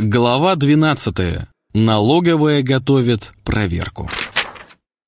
Глава 12. Налоговая готовит проверку.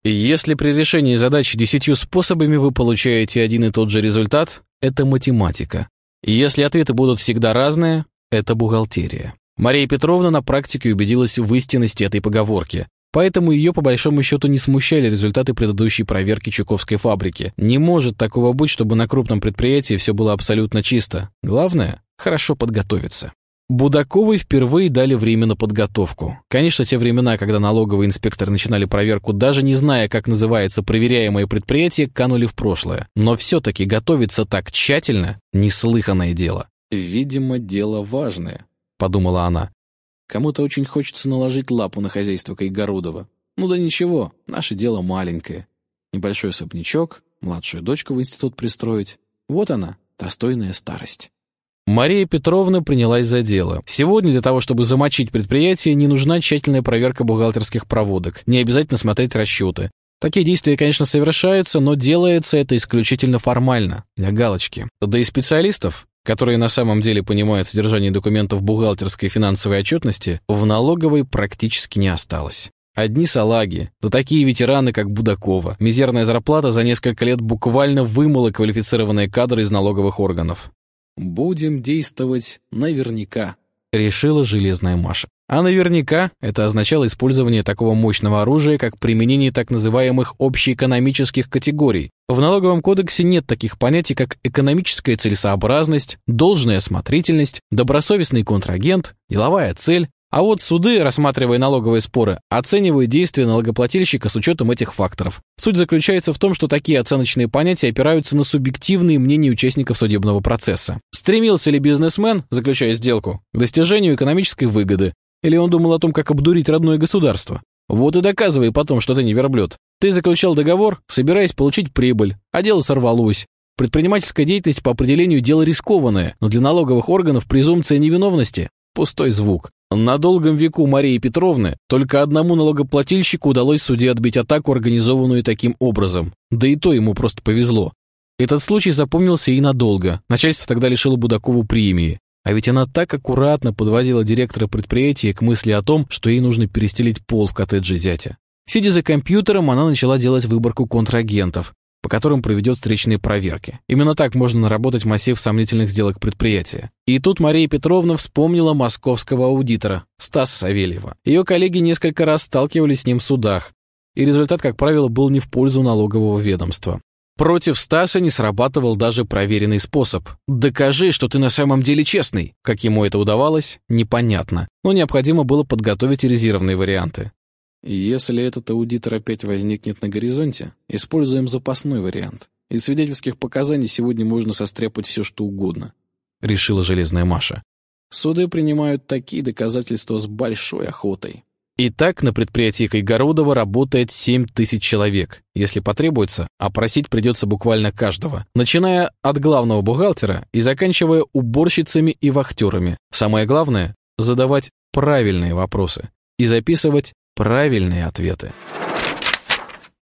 Если при решении задачи десятью способами вы получаете один и тот же результат, это математика. Если ответы будут всегда разные, это бухгалтерия. Мария Петровна на практике убедилась в истинности этой поговорки, поэтому ее по большому счету не смущали результаты предыдущей проверки Чуковской фабрики. Не может такого быть, чтобы на крупном предприятии все было абсолютно чисто. Главное – хорошо подготовиться. Будаковой впервые дали время на подготовку. Конечно, те времена, когда налоговые инспекторы начинали проверку, даже не зная, как называется проверяемое предприятие, канули в прошлое. Но все-таки готовиться так тщательно – неслыханное дело. «Видимо, дело важное», — подумала она. «Кому-то очень хочется наложить лапу на хозяйство Кайгородова. Ну да ничего, наше дело маленькое. Небольшой особнячок, младшую дочку в институт пристроить. Вот она, достойная старость». Мария Петровна принялась за дело. Сегодня для того, чтобы замочить предприятие, не нужна тщательная проверка бухгалтерских проводок, не обязательно смотреть расчеты. Такие действия, конечно, совершаются, но делается это исключительно формально, для галочки. Да и специалистов, которые на самом деле понимают содержание документов бухгалтерской и финансовой отчетности, в налоговой практически не осталось. Одни салаги, да такие ветераны, как Будакова. Мизерная зарплата за несколько лет буквально вымыла квалифицированные кадры из налоговых органов. «Будем действовать наверняка», — решила Железная Маша. А наверняка это означало использование такого мощного оружия, как применение так называемых общеэкономических категорий. В налоговом кодексе нет таких понятий, как экономическая целесообразность, должная осмотрительность, добросовестный контрагент, деловая цель, а вот суды, рассматривая налоговые споры, оценивают действия налогоплательщика с учетом этих факторов. Суть заключается в том, что такие оценочные понятия опираются на субъективные мнения участников судебного процесса. Стремился ли бизнесмен, заключая сделку, к достижению экономической выгоды? Или он думал о том, как обдурить родное государство? Вот и доказывай потом, что ты не верблюд. Ты заключал договор, собираясь получить прибыль, а дело сорвалось. Предпринимательская деятельность по определению дело рискованное, но для налоговых органов презумпция невиновности – пустой звук. На долгом веку Марии Петровны только одному налогоплательщику удалось суде отбить атаку, организованную таким образом. Да и то ему просто повезло. Этот случай запомнился и надолго. Начальство тогда лишило Будакову премии. А ведь она так аккуратно подводила директора предприятия к мысли о том, что ей нужно перестелить пол в коттедже зятя. Сидя за компьютером, она начала делать выборку контрагентов, по которым проведет встречные проверки. Именно так можно наработать массив сомнительных сделок предприятия. И тут Мария Петровна вспомнила московского аудитора, Стаса Савельева. Ее коллеги несколько раз сталкивались с ним в судах, и результат, как правило, был не в пользу налогового ведомства. Против Стаса не срабатывал даже проверенный способ. «Докажи, что ты на самом деле честный». Как ему это удавалось, непонятно. Но необходимо было подготовить резервные варианты. Если этот аудитор опять возникнет на горизонте, используем запасной вариант. Из свидетельских показаний сегодня можно состряпать все, что угодно», — решила Железная Маша. «Суды принимают такие доказательства с большой охотой». Итак, на предприятии Кайгородова работает 7 тысяч человек. Если потребуется, опросить придется буквально каждого, начиная от главного бухгалтера и заканчивая уборщицами и вахтерами. Самое главное — задавать правильные вопросы и записывать правильные ответы.